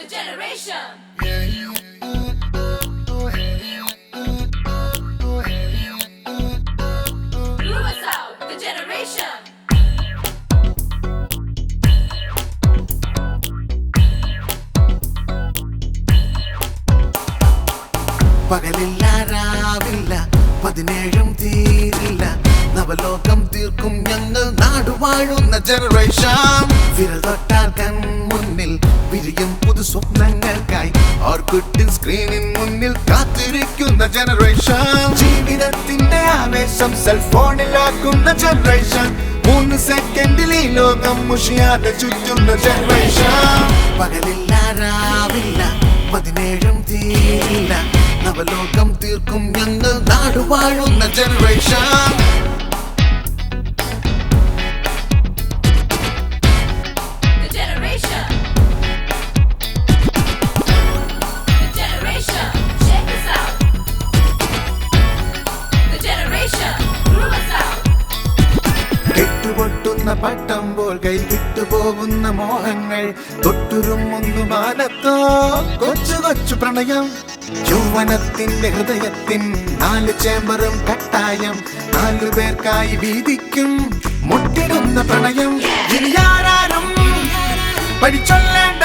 the generation. പകലില്ല രാവില്ല പതിനേഴും തീരില്ല. നവലോകം തീർക്കും ഞങ്ങൾ നാടുവാഴുന്ന ജനറേഷൻ വിരൽ തൊട്ടാൽ പുതു സ്വപ്നങ്ങൾക്കായി ഓർക്കുട്ടിൻ സ്ക്രീനിൻ മുന്നിൽ കാത്തിരിക്കുന്ന ജനറേഷൻ ജീവിതത്തിന്റെ ആവേശം സെൽഫോണിലാക്കുന്ന ജനറേഷൻ മൂന്ന് സെക്കൻഡിൽ ഈ ലോകം മുഷിയാതെ ചുറ്റുന്ന ജനറേഷൻ പകലില്ല രാവില്ല പതിനേഴും തീരില്ല. നവലോകം തീർക്കും ഞങ്ങൾ നാടുവാഴുന്ന ജനറേഷൻ കെട്ടുപൊട്ടുന്ന പട്ടം പോൽ കൈവിട്ടു പോകുന്ന മോഹങ്ങൾ തൊട്ടുരുമൊന്നു മാനത്തോ കൊച്ചു കൊച്ചു പ്രണയം യൗവനത്തിന്റെ ഹൃദയത്തിൻ നാല് ചേമ്പറും കട്ടായം നാലു പേർക്കായി വീതിക്കും മുട്ടിടുന്ന പ്രണയം. ഇനി പഠിച്ചൊല്ലേണ്ട.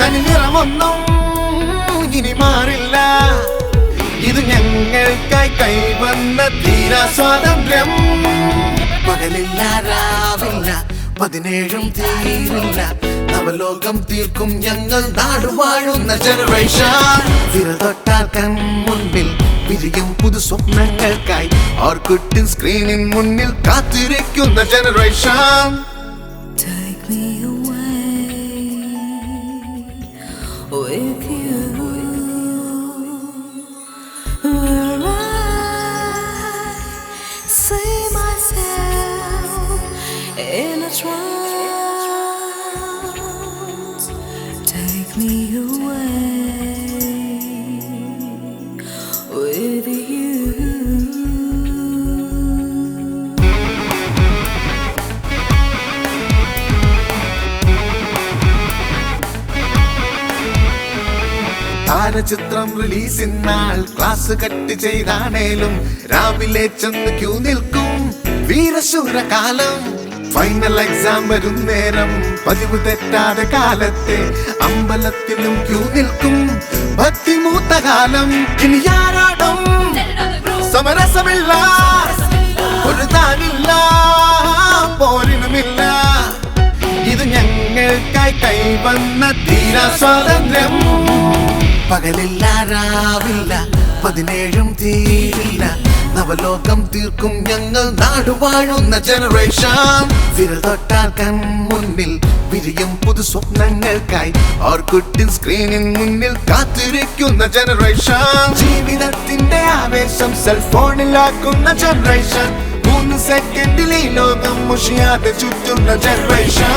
തനി നിറമൊന്നും ഇനി മാറില്ല. ഇത് ഞങ്ങൾക്കായി കൈവന്ന തീരാ സ്വാതന്ത്ര്യം പകലില്ല രാവില്ല പതിനേഴും തീരില്ല. നവലോകം തീർക്കും ഞങ്ങൾ നാടുവാഴുന്ന ജനറേഷൻ തിരതൊട്ടാർക്കൻ മുൻപിൽ വിജയം പുതു സ്വപ്നങ്ങൾക്കായി. ഓർക്കുട്ടിൻ സ്ക്രീനിൻ മുന്നിൽ കാത്തിരിക്കുന്ന generation Take me away. With you, where I see myself. In a class cut ചെയ്താണേലും രാവിലെ ചെന്ന് ക്യൂ നിൽക്കും വീരശൂര കാലം ഫൈനൽ എക്സാം വരും നേരം. പതിവ് തെറ്റാതെ കാലത്തെ അമ്പലത്തിലും ക്യൂ നിൽക്കും. ഭക്തിമൂത്ത കാലം. ഇനി ആരാടും. സമരസമില്ല. ഒരു താനില്ല. പോരിനുമില്ല. ഇത് ഞങ്ങൾക്കായി കൈവന്ന തീരാ സ്വാതന്ത്ര്യം. പകലില്ല രാവില്ല പതിനേഴും തീരില്ല. നവലോകം തീർക്കും ഞങ്ങൾ നാടുവാഴുന്ന ജനറേഷൻ വിരൽ തൊട്ടാൽ കൺ മുന്നിൽ വിരിയും പുതു സ്വപ്നങ്ങൾക്കായി ഓർക്കുട്ടിൻ സ്ക്രീനിൻ മുന്നിൽ കാത്തിരിക്കുന്ന ജനറേഷൻ ജീവിതത്തിന്റെ ആവേശം സെൽഫോണിലാക്കുന്ന ജനറേഷൻ മൂന്ന് സെക്കൻഡിൽ ലോകം മുഷിയാതെ ചുറ്റുന്ന ജനറേഷൻ